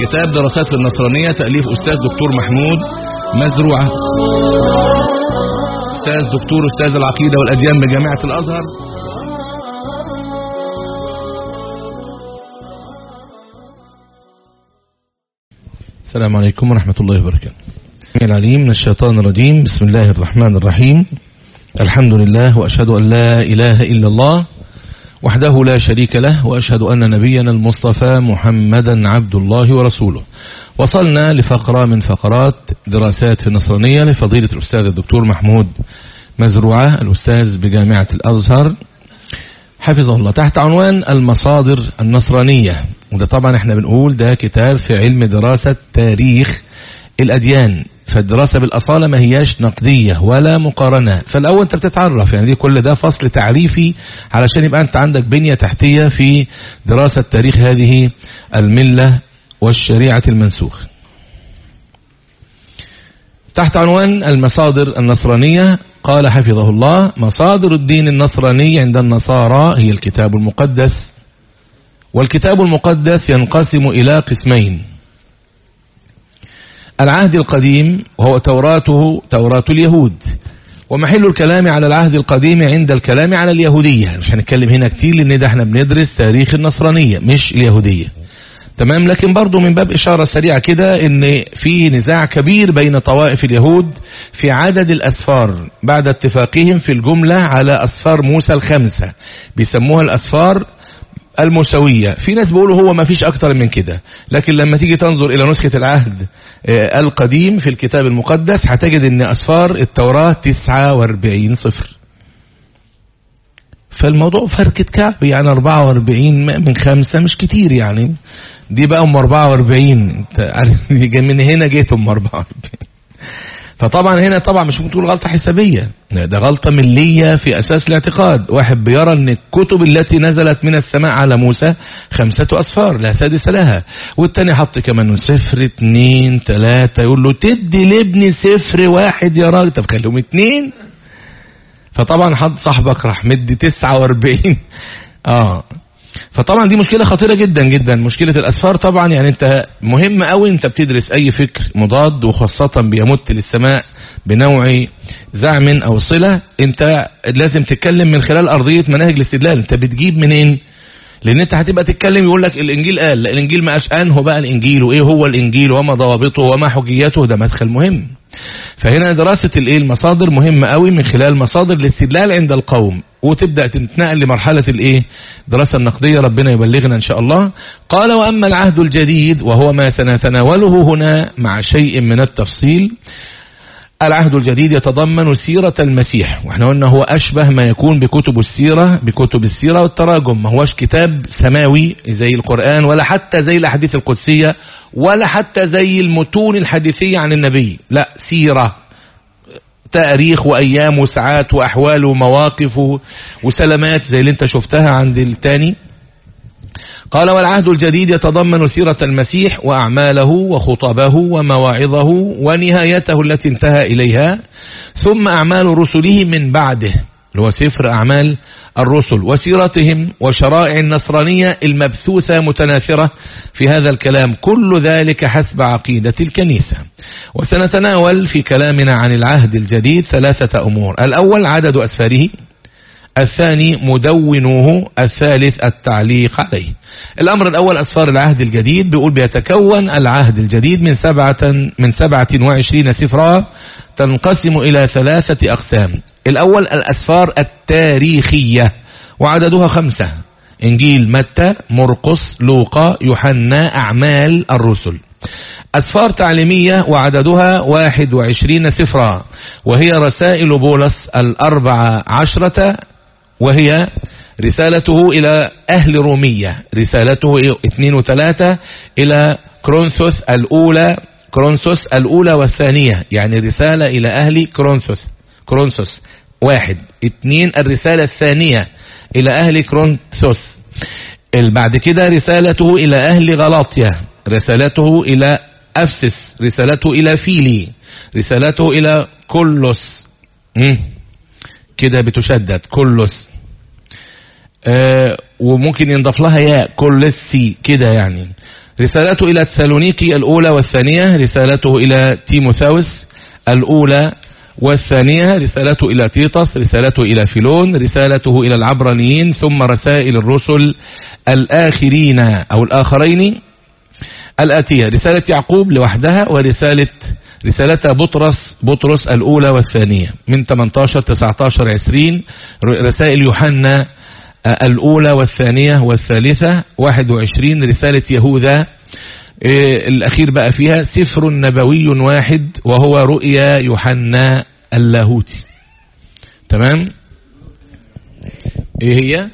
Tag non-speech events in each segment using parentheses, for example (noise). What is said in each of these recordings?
كتاب دراسات في النصرانية تأليف أستاذ دكتور محمود مزروعة. أستاذ دكتور أستاذ العقيدة والأديان بجامعة الأزهر. السلام عليكم ورحمة الله وبركاته. العليم من الشيطان الرجيم. بسم الله الرحمن الرحيم. الحمد لله وأشهد أن لا إله إلا الله. وحده لا شريك له وأشهد أن نبينا المصطفى محمدا عبد الله ورسوله. وصلنا لفقرة من فقرات دراسات النصرانية لفضيلة الأستاذ الدكتور محمود مزروعة الأستاذ بجامعة الأزهر. حفظه الله. تحت عنوان المصادر النصرانية. وده طبعا إحنا بنقول ده كتاب في علم دراسة تاريخ الأديان. فالدراسة بالأصالة ما هياش نقدية ولا مقارنة. فالأول أنت بتتعرف يعني دي كل ده فصل تعريفي علشان يبقى أنت عندك بنية تحتية في دراسة تاريخ هذه الملة والشريعة المنسوخ. تحت عنوان المصادر النصرانية قال حفظه الله مصادر الدين النصراني عند النصارى هي الكتاب المقدس والكتاب المقدس ينقسم إلى قسمين العهد القديم وهو توراته توراة اليهود. ومحل الكلام على العهد القديم عند الكلام على اليهودية. مش هنتكلم هنا كتير لأن ده إحنا بندرس تاريخ النصرانية مش اليهودية. تمام؟ لكن برضو من باب إشارة سريعة كده إن في نزاع كبير بين طوائف اليهود في عدد الأسفار بعد اتفاقهم في الجملة على أسفار موسى الخمسة بيسموها الأسفار المسوية في ناس بيقولوا هو ما فيش أكتر من كده. لكن لما تيجي تنظر إلى نسخة العهد القديم في الكتاب المقدس هتجد إن أسفار التوراة 49 صفر. فالموضوع فركة كعب يعني 44 من خمسة مش كتير يعني. دي بقى أم 44 انت عارف (laughs) من هنا جيت أم 44 فطبعا هنا طبعا مش ممكن تقول غلطة حسابية. ده غلطة ملية في أساس الاعتقاد. واحد بيرى أن الكتب التي نزلت من السماء على موسى خمسة أسفار لا سادس لها. والتاني حط كمان صفر اتنين تلاتة يقول له تدي لابني صفر واحد يا راجل. طب خليهم اتنين. فطبعا حد صاحبك راح مدي تسعة وأربعين. آه. فطبعا دي مشكلة خطيرة جدا جدا. مشكلة الأسفار طبعا يعني أنت مهم قوي أنت بتدرس أي فكر مضاد وخاصة بيمت للسماء بنوع زعم أو صلة. أنت لازم تتكلم من خلال أرضية مناهج الاستدلال. أنت بتجيب منين؟ لأن أنت هتبقى تتكلم يقول لك الإنجيل قال لا الإنجيل ما انه بقى الإنجيل وإيه هو الإنجيل وما ضوابطه وما حجيته؟ ده مدخل مهم. فهنا دراسة الإيه؟ المصادر مهمة قوي من خلال مصادر الاستدلال عند القوم وتبدأ تتنقل لمرحلة الإيه؟ دراسة النقدية ربنا يبلغنا إن شاء الله. قال وأما العهد الجديد وهو ما سنتناوله هنا مع شيء من التفصيل العهد الجديد يتضمن سيرة المسيح. وإحنا قلنا هو أشبه ما يكون بكتب السيرة بكتب السيرة والتراجم. ما هوش كتاب سماوي زي القرآن ولا حتى زي الأحاديث القدسية ولا حتى زي المتون الحديثية عن النبي. لا سيرة. تاريخ وأيام وساعات وأحوال ومواقف وسلامات زي اللي انت شفتها عند التاني. قال والعهد الجديد يتضمن سيرة المسيح وأعماله وخطبه ومواعظه ونهايته التي انتهى إليها ثم أعمال رسله من بعده اللي هو سفر أعمال الرسل وسيرتهم وشرائع النصرانية المبثوثة متناثرة في هذا الكلام كل ذلك حسب عقيدة الكنيسة. وسنتناول في كلامنا عن العهد الجديد ثلاثة أمور. الأول عدد أسفاره. الثاني مدونوه الثالث التعليق عليه. الأمر الأول أسفار العهد الجديد بيقول بيتكون العهد الجديد من سبعة, من سبعة وعشرين سفرا تنقسم إلى ثلاثة أقسام. الأول الأسفار التاريخية وعددها خمسة إنجيل متى مرقس لوقا يوحنا أعمال الرسل. أسفار تعليمية وعددها واحد وعشرين سفرا وهي رسائل بولس الأربعة عشرة وهي رسالته إلى أهل رومية. رسالته اثنين وثلاثة إلى كورنثوس الأولى كورنثوس الأولى والثانية يعني رسالة إلى أهل كورنثوس كرونسوس واحد. اثنين الرسالة الثانية إلى أهل كرونسوس بعد كده رسالته إلى أهل غلاطيا. رسالته إلى أفسس. رسالته إلى فيلبي. رسالته إلى كلس كده بتشدد. آه وممكن ينضاف لها ياء كلسي كده يعني. رسالته إلى تسالونيكي الأولى والثانية رسالته إلى تيموثاوس الأولى والثانية رسالته إلى تيطس رسالته إلى فيلون رسالته إلى العبرانيين ثم رسائل الرسل الآخرين أو الآخرين الآتية. رسالة يعقوب لوحدها ورسالة رسالة بطرس بطرس الأولى والثانية. من 18 19 20 رسائل يوحنا الأولى والثانية والثالثة 21 رسالة يهوذا. إيه، الأخير بقى فيها سفر نبوي واحد وهو رؤيا يوحنا اللاهوتي. تمام؟ إيه هي؟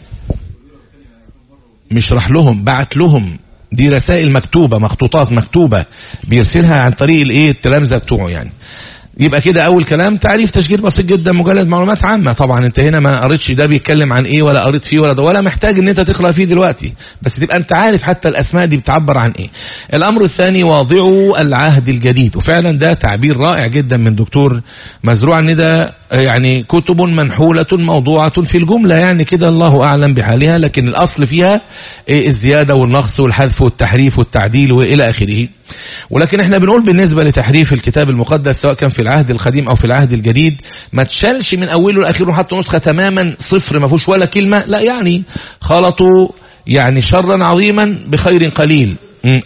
مش راح لهم بعت لهم. دي رسائل مكتوبة مخطوطات مكتوبة. بيرسلها عن طريق الإيه التلامذة بتوعه يعني. يبقى كده أول كلام تعريف تشجير بسيط جدا مجرد معلومات عامة. طبعا أنت هنا ما قريتش ده بيتكلم عن إيه ولا قريت فيه ولا ده ولا محتاج إن أنت تقرا فيه دلوقتي. بس تبقى أنت عارف حتى الأسماء دي بتعبر عن إيه. الأمر الثاني واضعوا العهد الجديد. وفعلا ده تعبير رائع جدا من دكتور مزروع إن ده يعني كتب منحولة موضوعة في الجملة. يعني كده الله أعلم بحالها لكن الأصل فيها إيه؟ الزيادة والنقص والحذف والتحريف والتعديل وإلى آخره. ولكن إحنا بنقول بالنسبة لتحريف الكتاب المقدس سواء كان في العهد القديم أو في العهد الجديد ما تشالش من أوله لآخره حتى نسخة تماما صفر ما فيهوش ولا كلمة لا يعني خلطوا يعني شرا عظيما بخير قليل.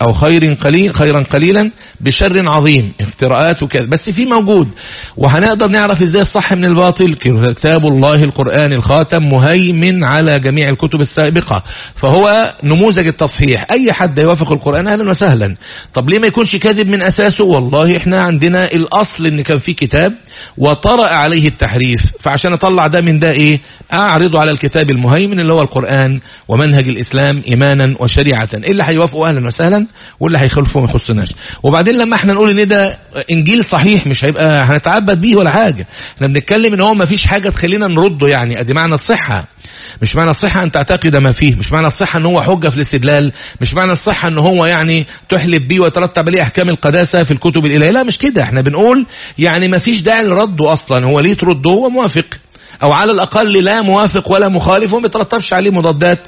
أو خير قليل خيرا قليلا بشر عظيم. افتراءات وكذا بس في موجود. وهنقدر نعرف إزاي الصح من الباطل؟ كتاب الله القرآن الخاتم مهيمن على جميع الكتب السابقة. فهو نموذج التصحيح. أي حد يوافق القرآن أهلا وسهلا. طب ليه ما يكونش كاذب من أساسه؟ والله إحنا عندنا الأصل إن كان في كتاب وطرأ عليه التحريف. فعشان أطلع ده من ده إيه؟ أعرضه على الكتاب المهيمن اللي هو القرآن ومنهج الإسلام ايمانا وشريعة. إيه اللي هيوافقوا أهلا وسهلا؟ واللي هيخالفوا ما يخصناش وبعدين لما إحنا نقول إن ده إنجيل صحيح مش هيبقى هنتعبد بيه ولا حاجة. إحنا بنتكلم إن هو ما فيش حاجة تخلينا نرده يعني. أدي معنى الصحة. مش معنى الصحة أن تعتقد ما فيه. مش معنى الصحة إن هو حجة في الاستدلال. مش معنى الصحة إن هو يعني تحلب بيه وترتب عليه أحكام القداسة في الكتب الإلهية. لا مش كده. إحنا بنقول يعني ما فيش داعي لرده أصلا. هو ليه ترده؟ هو موافق. أو على الأقل لا موافق ولا مخالف وما عليه مضادات.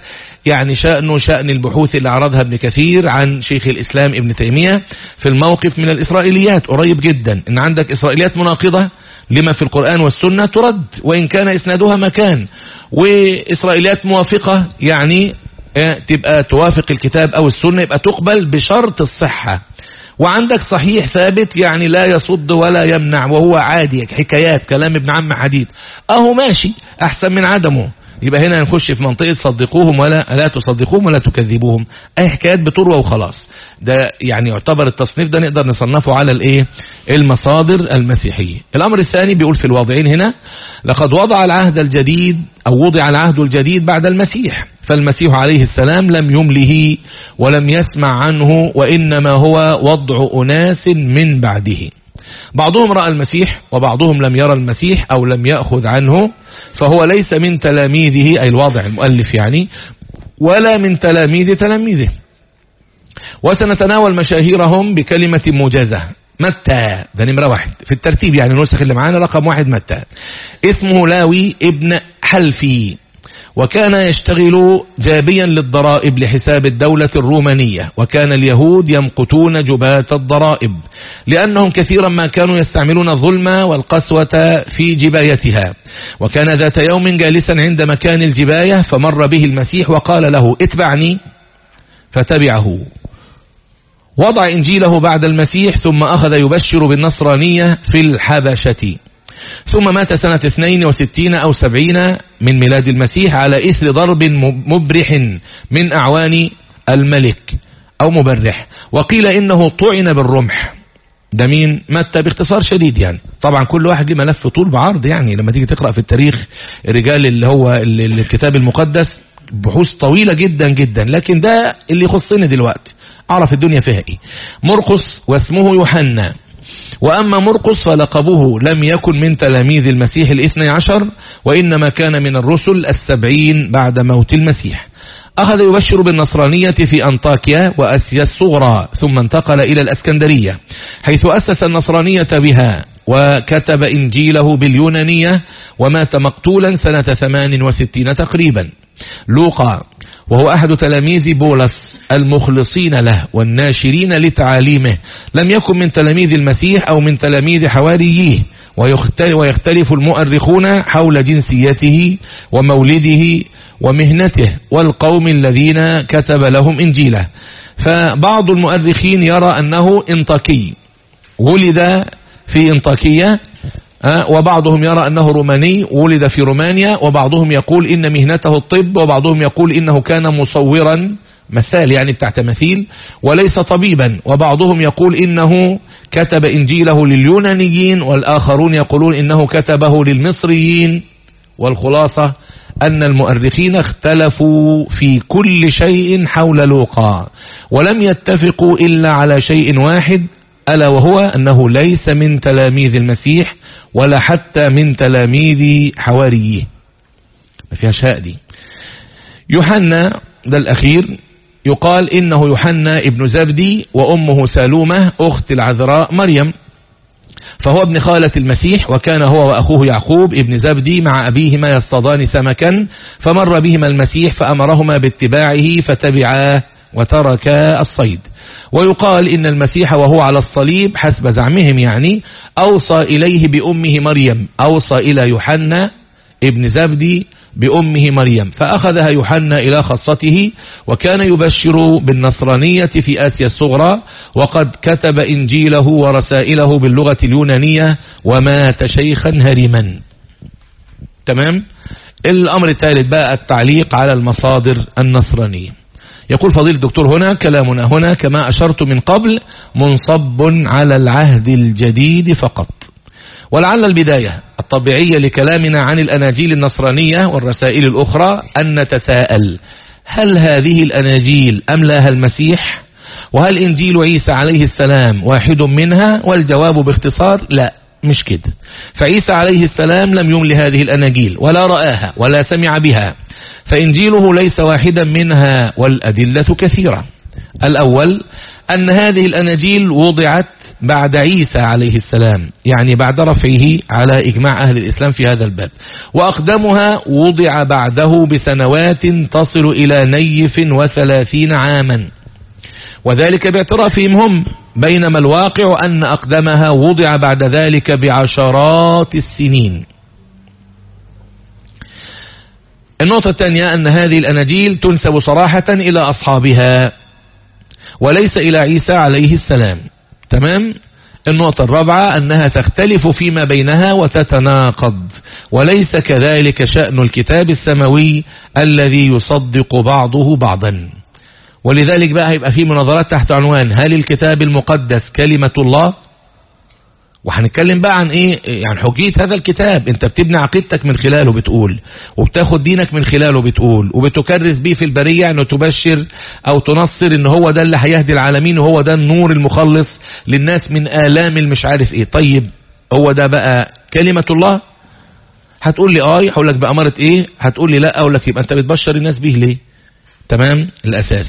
يعني شأنه شأن البحوث اللي عرضها ابن كثير عن شيخ الإسلام ابن تيمية في الموقف من الإسرائيليات. قريب جدا. إن عندك إسرائيليات مناقضة لما في القرآن والسنة ترد. وإن كان إسنادها مكان. وإسرائيليات موافقة يعني آه، تبقى توافق الكتاب أو السنة يبقى تقبل بشرط الصحة. وعندك صحيح ثابت يعني لا يصد ولا يمنع وهو عادي حكايات كلام ابن عم حديد. أهو ماشي أحسن من عدمه. يبقى هنا نخش في منطقة صدقوهم ولا لا تصدقوهم ولا تكذبوهم. أي حكايات بتروى وخلاص. ده يعني يعتبر التصنيف ده نقدر نصنفه على الإيه؟ المصادر المسيحية. الأمر الثاني بيقول في الواضعين هنا لقد وضع العهد الجديد أو وضع العهد الجديد بعد المسيح فالمسيح عليه السلام لم يمله ولم يسمع عنه وإنما هو وضع أناس من بعده. بعضهم رأى المسيح وبعضهم لم يرى المسيح أو لم يأخذ عنه فهو ليس من تلاميذه أي الواضع المؤلف يعني ولا من تلاميذ تلاميذه. وسنتناول مشاهيرهم بكلمة موجزة متى؟ ده نمرة واحد. في الترتيب يعني النسخ اللي معانا رقم واحد متى؟ اسمه لاوي ابن حلفي. وكان يشتغل جابيا للضرائب لحساب الدولة الرومانية وكان اليهود يمقتون جبات الضرائب لأنهم كثيرا ما كانوا يستعملون الظلم والقسوة في جبايتها. وكان ذات يوم جالسا عند مكان الجباية فمر به المسيح وقال له اتبعني فتبعه. وضع إنجيله بعد المسيح ثم أخذ يبشر بالنصرانية في الحبشة. ثم مات سنة 62 أو 70 من ميلاد المسيح على إثر ضرب مبرح من أعوان الملك أو مبرح. وقيل إنه طعن بالرمح. ده مين؟ متى باختصار شديد يعني. طبعا كل واحد ليه ملف طول بعرض يعني. لما تيجي تقرأ في التاريخ الرجال اللي هو الكتاب المقدس بحوث طويلة جدا جدا. لكن ده اللي يخصني دلوقتي. أعرف الدنيا فيها إيه. مرقس واسمه يوحنا. وأما مرقس فلقبه لم يكن من تلاميذ المسيح الاثني عشر وإنما كان من الرسل السبعين بعد موت المسيح. أخذ يبشر بالنصرانية في أنطاكيا وأسيا الصغرى ثم انتقل إلى الأسكندرية حيث أسس النصرانية بها وكتب إنجيله باليونانية ومات مقتولا سنة 68 تقريبا. لوقا وهو أحد تلاميذ بولس المخلصين له والناشرين لتعاليمه. لم يكن من تلاميذ المسيح أو من تلاميذ حواريه ويختلف المؤرخون حول جنسيته ومولده ومهنته والقوم الذين كتب لهم إنجيله. فبعض المؤرخين يرى أنه إنطاكي. ولد في إنطاكية وبعضهم يرى أنه روماني ولد في رومانيا وبعضهم يقول إن مهنته الطب وبعضهم يقول إنه كان مصورا مثال يعني بتاع تماثيل وليس طبيبا. وبعضهم يقول إنه كتب إنجيله لليونانيين والآخرون يقولون إنه كتبه للمصريين. والخلاصة أن المؤرخين اختلفوا في كل شيء حول لوقا ولم يتفقوا إلا على شيء واحد ألا وهو أنه ليس من تلاميذ المسيح ولا حتى من تلاميذ حواريه. ما فيها شاء دي. يوحنا ده الأخير يقال إنه يوحنا ابن زبدي وأمه سالومة أخت العذراء مريم. فهو ابن خالة المسيح وكان هو وأخوه يعقوب ابن زبدي مع أبيهما يصطادان سمكا فمر بهما المسيح فأمرهما باتباعه فتبعاه وتركا الصيد. ويقال إن المسيح وهو على الصليب حسب زعمهم يعني أوصى إليه بأمه مريم أوصى إلى يوحنا ابن زبدي بأمه مريم فأخذها يوحنا إلى خاصته وكان يبشر بالنصرانية في آسيا الصغرى وقد كتب إنجيله ورسائله باللغة اليونانية ومات شيخا هرما. تمام؟ الأمر الثالث بقى التعليق على المصادر النصرانية. يقول فضيل الدكتور هنا كلامنا هنا كما أشرت من قبل منصب على العهد الجديد فقط. ولعل البداية الطبيعية لكلامنا عن الأناجيل النصرانية والرسائل الأخرى أن نتساءل هل هذه الأناجيل أملاها المسيح؟ وهل إنجيل عيسى عليه السلام واحد منها؟ والجواب باختصار لا. مش كده. فعيسى عليه السلام لم يمل هذه الأناجيل ولا رآها ولا سمع بها. فإنجيله ليس واحدا منها والأدلة كثيرة. الأول أن هذه الأناجيل وضعت بعد عيسى عليه السلام يعني بعد رفعه على إجماع أهل الإسلام في هذا الباب. وأقدمها وضع بعده بسنوات تصل إلى نيف وثلاثين عاما. وذلك باعترافهم هم بينما الواقع أن أقدمها وضع بعد ذلك بعشرات السنين. النقطة الثانية أن هذه الأناجيل تنسب صراحة إلى أصحابها وليس إلى عيسى عليه السلام. تمام؟ النقطة الرابعة أنها تختلف فيما بينها وتتناقض وليس كذلك شأن الكتاب السماوي الذي يصدق بعضه بعضا. ولذلك بقى هيبقى في مناظرات تحت عنوان هل الكتاب المقدس كلمة الله؟ وهنتكلم بقى عن إيه؟ يعني حجية هذا الكتاب. أنت بتبني عقيدتك من خلاله بتقول وبتاخد دينك من خلاله بتقول وبتكرس بيه في البرية انه تبشر أو تنصر إن هو ده اللي هيهدي العالمين وهو ده النور المخلص للناس من آلام المش عارف إيه. طيب هو ده بقى كلمة الله؟ هتقول لي آه هقول لك بأمارة إيه؟ هتقول لي لا. أقول لك يبقى أنت بتبشر الناس بيه ليه؟ تمام؟ الأساس.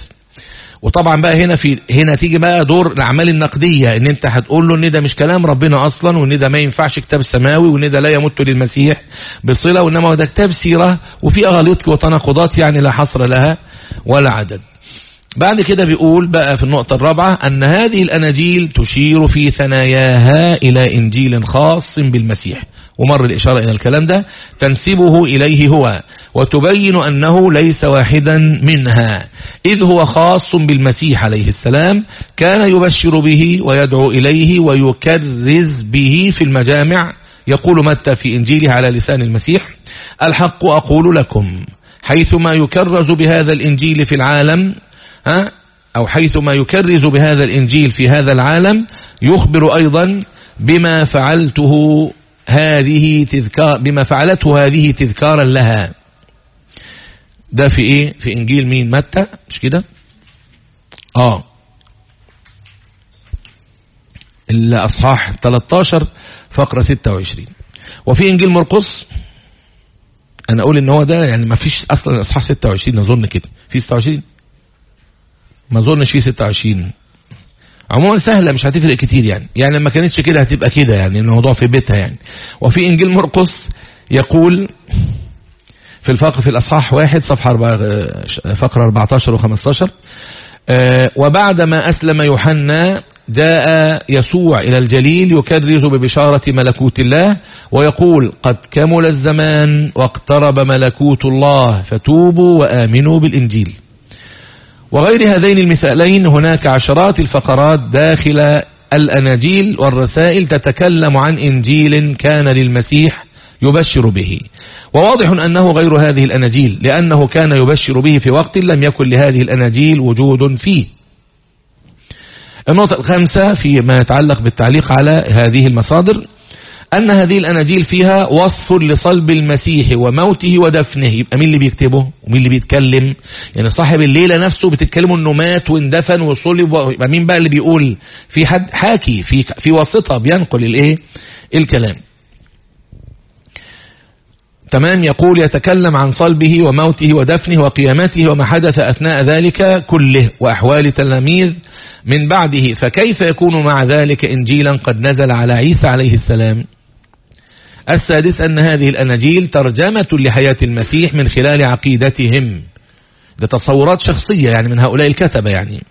وطبعا بقى هنا في هنا تيجي بقى دور الأعمال النقدية إن أنت هتقول له إن ده مش كلام ربنا أصلا وإن ده ما ينفعش كتاب سماوي وإن ده لا يمت للمسيح بصلة وإنما ده كتاب سيرة وفي أغاليط وتناقضات يعني لا حصر لها ولا عدد. بعد كده بيقول بقى في النقطة الرابعة أن هذه الأناجيل تشير في ثناياها إلى إنجيل خاص بالمسيح. ومر الإشارة إلى الكلام ده تنسبه إليه هو وتبين أنه ليس واحدا منها. إذ هو خاص بالمسيح عليه السلام كان يبشر به ويدعو إليه ويكرز به في المجامع. يقول متى في إنجيله على لسان المسيح الحق أقول لكم حيثما يكرز بهذا الإنجيل في العالم ها؟ أو حيثما يكرز بهذا الإنجيل في هذا العالم يخبر أيضا بما فعلته هذه تذكار بما فعلته هذه تذكارا لها. ده في إيه؟ في إنجيل مين؟ متى؟ مش كده؟ آه. الأصحاح 13 فقرة 26 وفي إنجيل مرقس أنا أقول إن هو ده يعني ما فيش أصلا اصحاح 26 اظن كده. في 26 ما أظنش في 26 عموما سهلة مش هتفرق كتير يعني. يعني لما كانتش كده هتبقى كده يعني الموضوع في بيتها يعني. وفي إنجيل مرقس يقول في الفقر في الأصحاح واحد صفحة فقرة 14 و15 وبعدما أسلم يوحنا جاء يسوع إلى الجليل يكرز ببشارة ملكوت الله ويقول قد كمل الزمان واقترب ملكوت الله فتوبوا وآمنوا بالإنجيل. وغير هذين المثالين هناك عشرات الفقرات داخل الأناجيل والرسائل تتكلم عن إنجيل كان للمسيح يبشر به. وواضح أنه غير هذه الأناجيل لأنه كان يبشر به في وقت لم يكن لهذه الأناجيل وجود فيه. النقطة الخامسة فيما يتعلق بالتعليق على هذه المصادر أن هذه الأناجيل فيها وصف لصلب المسيح وموته ودفنه. يبقى مين اللي بيكتبه؟ ومين اللي بيتكلم؟ يعني صاحب الليلة نفسه بتتكلموا إنه مات واندفن وصلب يبقى مين بقى اللي بيقول؟ في حد حاكي في في واسطة بينقل الإيه؟ الكلام. تمام يقول يتكلم عن صلبه وموته ودفنه وقيامته وما حدث أثناء ذلك كله وأحوال تلاميذ من بعده. فكيف يكون مع ذلك إنجيلا قد نزل على عيسى عليه السلام؟ السادس أن هذه الأناجيل ترجمة لحياة المسيح من خلال عقيدتهم. ده تصورات شخصية يعني من هؤلاء الكتبة يعني.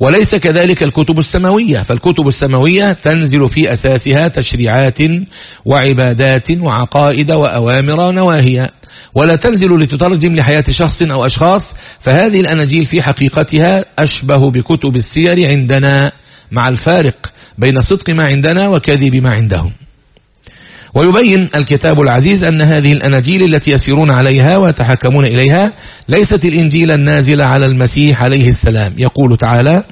وليس كذلك الكتب السماوية. فالكتب السماوية تنزل في أساسها تشريعات وعبادات وعقائد وأوامر ونواهي. ولا تنزل لتترجم لحياة شخص أو أشخاص. فهذه الأناجيل في حقيقتها أشبه بكتب السير عندنا مع الفارق بين صدق ما عندنا وكذب ما عندهم. ويبين الكتاب العزيز أن هذه الأناجيل التي يسيرون عليها ويتحكمون إليها ليست الإنجيل النازل على المسيح عليه السلام. يقول تعالى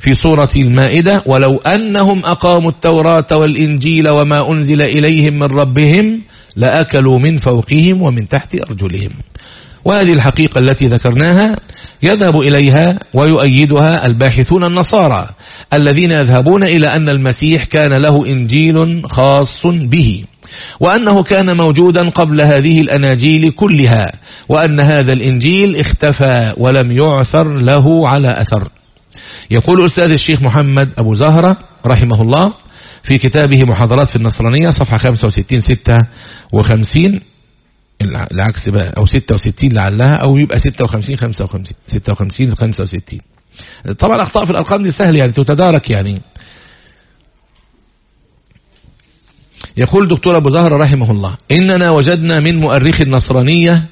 في سورة المائدة ولو أنهم أقاموا التوراة والإنجيل وما أنزل إليهم من ربهم لأكلوا من فوقهم ومن تحت أرجلهم. وهذه الحقيقة التي ذكرناها يذهب إليها ويؤيدها الباحثون النصارى الذين يذهبون إلى أن المسيح كان له إنجيل خاص به وأنه كان موجودا قبل هذه الأناجيل كلها وأن هذا الإنجيل اختفى ولم يعثر له على أثر. يقول أستاذ الشيخ محمد أبو زهرة رحمه الله في كتابه محاضرات في النصرانية صفحة 65 56 العكس بقى أو 66 لعلها أو يبقى 56 55 56 65 طبعا الأخطاء في الأرقام دي سهل يعني تتدارك يعني. يقول دكتور أبو زهر رحمه الله إننا وجدنا من مؤرخ النصرانية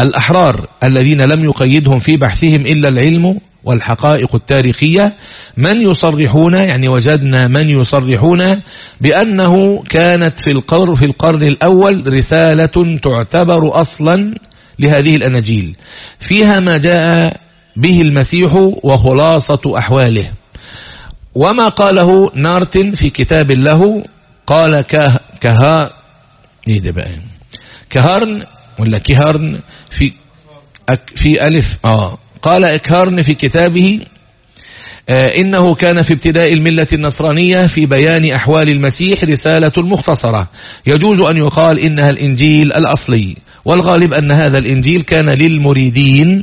الأحرار الذين لم يقيدهم في بحثهم إلا العلم والحقائق التاريخية من يصرحون يعني وجدنا من يصرحون بأنه كانت في القرن, في القرن الأول رسالة تعتبر أصلا لهذه الأناجيل. فيها ما جاء به المسيح وخلاصة أحواله. وما قاله نارتن في كتاب له قال كه كها إيه ده بقى؟ كهارن ولا كهارن في في ألف آه. قال إكهارن في كتابه آه، إنه كان في ابتداء الملة النصرانية في بيان أحوال المسيح رسالة مختصرة يجوز أن يقال إنها الإنجيل الأصلي والغالب أن هذا الإنجيل كان للمريدين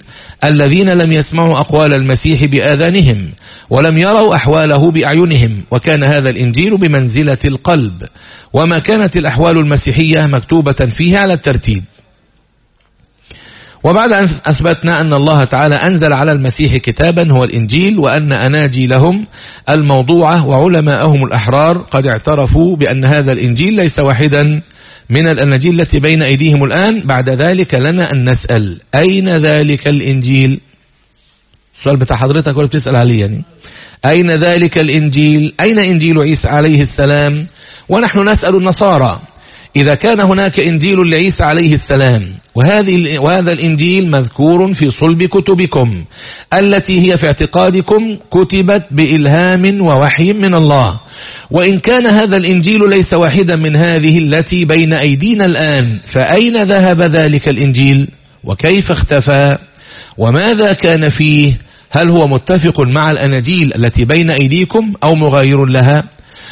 الذين لم يسمعوا أقوال المسيح بآذانهم ولم يروا أحواله بأعينهم وكان هذا الإنجيل بمنزلة القلب. وما كانت الأحوال المسيحية مكتوبة فيه على الترتيب. وبعد أن أثبتنا أن الله تعالى أنزل على المسيح كتابا هو الإنجيل وأن أناجي لهم الموضوعة وعلماءهم الأحرار قد اعترفوا بأن هذا الإنجيل ليس واحدا من الأناجيل التي بين أيديهم الآن. بعد ذلك لنا أن نسأل أين ذلك الإنجيل؟ السؤال بتاع حضرتك ولا بتسأل عليه يعني؟ أين ذلك الإنجيل؟ أين إنجيل عيسى عليه السلام؟ ونحن نسأل النصارى. إذا كان هناك إنجيل لعيسى عليه السلام وهذه وهذا الإنجيل مذكور في صلب كتبكم التي هي في اعتقادكم كتبت بإلهام ووحي من الله. وإن كان هذا الإنجيل ليس واحدا من هذه التي بين أيدينا الآن فأين ذهب ذلك الإنجيل؟ وكيف اختفى؟ وماذا كان فيه؟ هل هو متفق مع الأناجيل التي بين أيديكم أو مغاير لها؟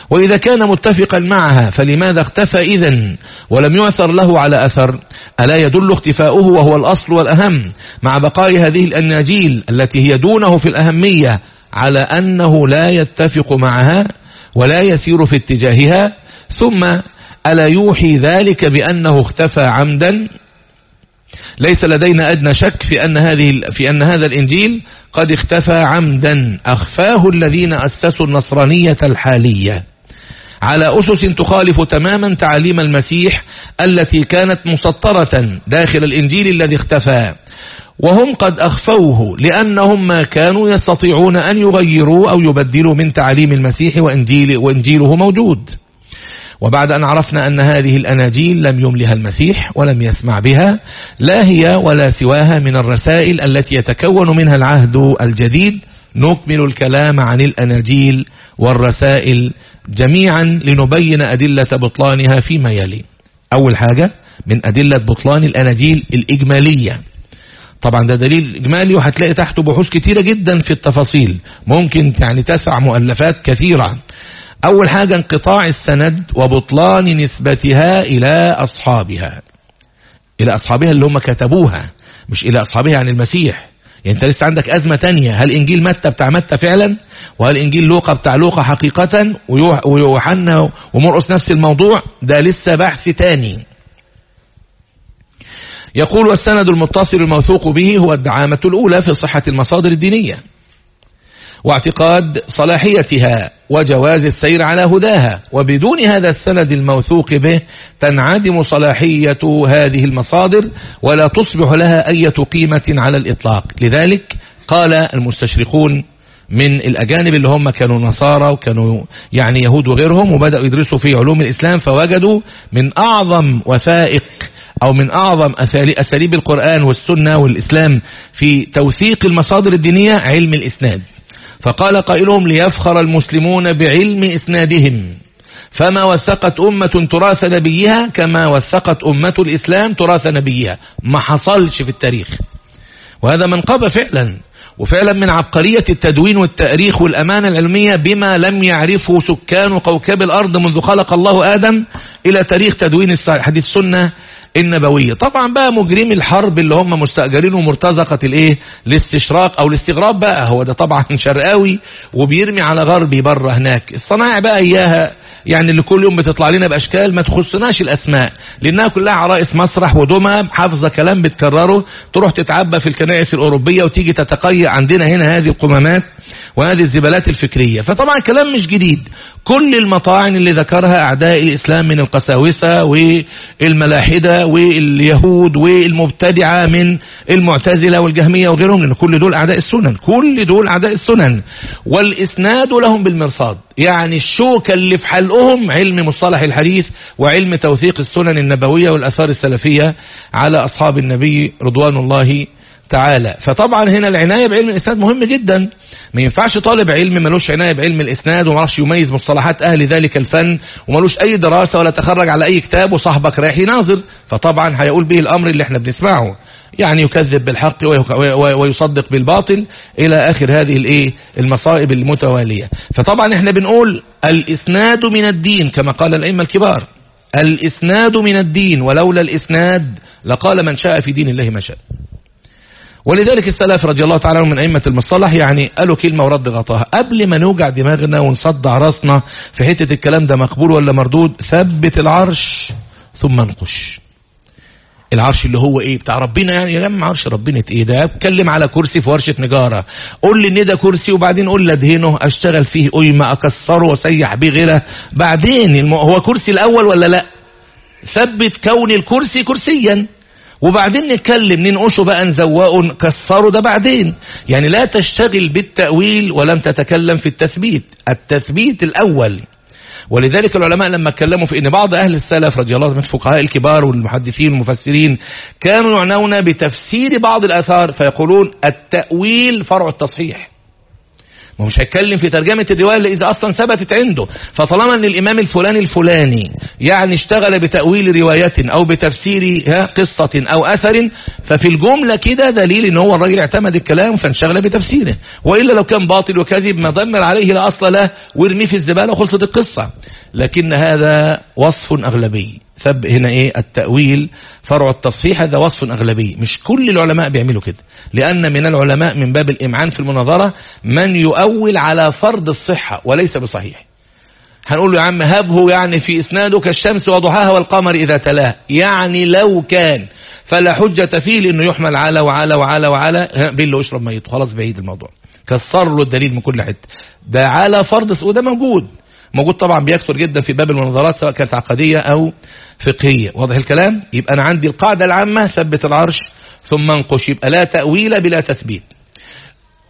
وإذا كان متفقا معها فلماذا اختفى إذن ولم يعثر له على أثر. ألا يدل اختفاؤه وهو الأصل والأهم مع بقاء هذه الأناجيل التي هي دونه في الأهمية على أنه لا يتفق معها ولا يسير في اتجاهها. ثم ألا يوحي ذلك بأنه اختفى عمدا؟ ليس لدينا أدنى شك في أن, هذه في أن هذا الإنجيل قد اختفى عمدا. أخفاه الذين أسسوا النصرانية الحالية. على أسس تخالف تماما تعاليم المسيح التي كانت مسطرة داخل الإنجيل الذي اختفى. وهم قد أخفوه لأنهم ما كانوا يستطيعون أن يغيروا أو يبدلوا من تعاليم المسيح وإنجيل وإنجيله موجود. وبعد أن عرفنا أن هذه الأناجيل لم يملها المسيح ولم يسمع بها لا هي ولا سواها من الرسائل التي يتكون منها العهد الجديد. نكمل الكلام عن الأناجيل والرسائل جميعا لنبين أدلة بطلانها فيما يلي. أول حاجة من أدلة بطلان الأناجيل الإجمالية. طبعا ده دليل إجمالي وهتلاقي تحته بحوث كتيرة جدا في التفاصيل. ممكن يعني تسع مؤلفات كثيرة. أول حاجة انقطاع السند وبطلان نسبتها إلى أصحابها. إلى أصحابها اللي هم كتبوها مش إلى أصحابها عن المسيح. يعني أنت لسه عندك أزمة تانية. هل إنجيل متى بتاع متى فعلا؟ وهل إنجيل لوقا بتاع لوقا حقيقة؟ ويوحنا ومرقس نفس الموضوع. ده لسه بحث تاني. يقول والسند المتصل الموثوق به هو الدعامة الأولى في صحة المصادر الدينية. واعتقاد صلاحيتها وجواز السير على هداها وبدون هذا السند الموثوق به تنعدم صلاحية هذه المصادر ولا تصبح لها أي قيمة على الإطلاق. لذلك قال المستشرقون من الأجانب اللي هم كانوا نصارى وكانوا يعني يهود وغيرهم وبدأوا يدرسوا في علوم الإسلام فوجدوا من أعظم وثائق أو من أعظم أساليب القرآن والسنة والإسلام في توثيق المصادر الدينية علم الإسناد. فقال قائلهم ليفخر المسلمون بعلم إسنادهم. فما وثقت أمة تراث نبيها كما وثقت أمة الإسلام تراث نبيها. ما حصلش في التاريخ. وهذا منقب فعلا. وفعلا من عبقرية التدوين والتأريخ والأمانة العلمية بما لم يعرفه سكان كوكب الأرض منذ خلق الله آدم إلى تاريخ تدوين حديث السنة النبوية. طبعا بقى مجرمي الحرب اللي هم مستأجرين ومرتزقة الإيه؟ الاستشراق أو الاستغراب بقى. هو ده طبعا (laughs) شرقاوي وبيرمي على غربي بره هناك. الصناعة بقى إياها يعني اللي كل يوم بتطلع لنا بأشكال ما تخصناش الأسماء. لأنها كلها عرائس مسرح ودمى حافظة كلام بتكرره. تروح تتعبى في الكنائس الأوروبية وتيجي تتقيأ عندنا هنا هذه القمامات وهذه الزبالات الفكرية. فطبعا كلام مش جديد. كل المطاعن اللي ذكرها أعداء الإسلام من القساوسة والملاحدة واليهود والمبتدعة من المعتزلة والجهمية وغيرهم لأن كل دول أعداء السنن كل دول أعداء السنن. والإسناد لهم بالمرصاد يعني الشوكة اللي في حلقهم علم مصطلح الحديث وعلم توثيق السنن النبوية والأثار السلفية على أصحاب النبي رضوان الله تعالى. فطبعا هنا العناية بعلم الإسناد مهم جدا. ما ينفعش طالب علم ملوش عناية بعلم الإسناد ومعرفش يميز مصطلحات أهل ذلك الفن وملوش أي دراسة ولا تخرج على أي كتاب وصاحبك رايح يناظر. فطبعا هيقول به الأمر اللي إحنا بنسمعه. يعني يكذب بالحق ويصدق بالباطل إلى آخر هذه الإيه؟ المصائب المتوالية. فطبعا إحنا بنقول الإسناد من الدين كما قال الأئمة الكبار. الإسناد من الدين ولولا الإسناد لقال من شاء في دين الله ما شاء. ولذلك السلف رضي الله تعالى من أئمة المصطلح يعني قالوا كلمة ورد غطاها. قبل ما نوجع دماغنا ونصدع راسنا في حتة الكلام ده مقبول ولا مردود ثبت العرش ثم انقش. العرش اللي هو إيه؟ بتاع ربنا يعني يا جماعة عرش ربنا إيه؟ ده أتكلم على كرسي في ورشة نجارة. قول لي إن ده كرسي وبعدين قول لي أدهنه أشتغل فيه قيمه أكسره وأسيح بيه غيره. بعدين هو كرسي الأول ولا لأ؟ ثبت كون الكرسي كرسيا. وبعدين نتكلم ننقشه بقى نزوقه نكسره ده بعدين. يعني لا تشتغل بالتأويل ولم تتكلم في التثبيت التثبيت الأول. ولذلك العلماء لما اتكلموا في إن بعض أهل السلف رضي الله عنهم الفقهاء الكبار والمحدثين والمفسرين كانوا يعنون بتفسير بعض الآثار فيقولون التأويل فرع التصحيح. ما مش هيتكلم في ترجمة الرواية اللي إذا أصلا ثبتت عنده. فطالما أن الإمام الفلاني الفلاني يعني اشتغل بتأويل رواية أو بتفسير قصة أو أثر ففي الجملة كده دليل أن هو الراجل اعتمد الكلام فانشغل بتفسيره. وإلا لو كان باطل وكذب ما ضمر عليه لا أصل له وارميه في الزبالة وخلصت القصة. لكن هذا وصف أغلبي. سب هنا إيه؟ التأويل. فرع التصحيح هذا وصف أغلبي. مش كل العلماء بيعملوا كده. لأن من العلماء من باب الإمعان في المناظرة من يؤول على فرض الصحة وليس بصحيح. هنقول له يا عم هبه يعني في إسناده كالشمس وضحاها والقمر إذا تلاه. يعني لو كان. فلا حجة فيه لأنه يحمل على وعلى وعلى وعلى. بالله اشرب ميت. خلاص بعيد الموضوع. كسر له الدليل من كل حتة. ده على فرض وده موجود. موجود طبعا بيكثر جدا في باب المناظرات سواء كانت عقدية أو فقهية. واضح الكلام؟ يبقى أنا عندي القاعدة العامة ثبت العرش ثم أنقش. يبقى لا تأويل بلا تثبيت.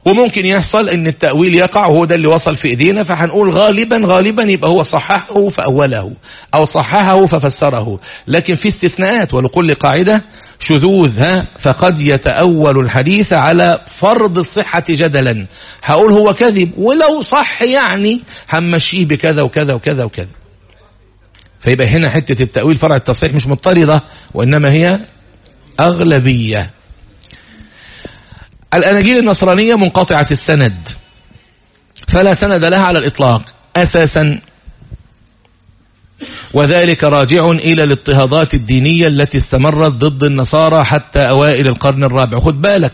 وممكن يحصل إن التأويل يقع وهو ده اللي وصل في إيدينا فهنقول غالبا غالبا يبقى هو صححه فأوله أو صححه ففسره. لكن في استثناءات ولكل قاعدة شذوذ ها؟ فقد يتأول الحديث على فرض الصحة جدلا. هقول هو كذب ولو صح يعني همشيه بكذا وكذا وكذا وكذا. فيبقى هنا حتة التأويل فرع التصحيح مش مضطردة وإنما هي أغلبية. الأناجيل النصرانية منقطعة السند فلا سند لها على الإطلاق أساسا وذلك راجع إلى الاضطهادات الدينية التي استمرت ضد النصارى حتى أوائل القرن الرابع. خد بالك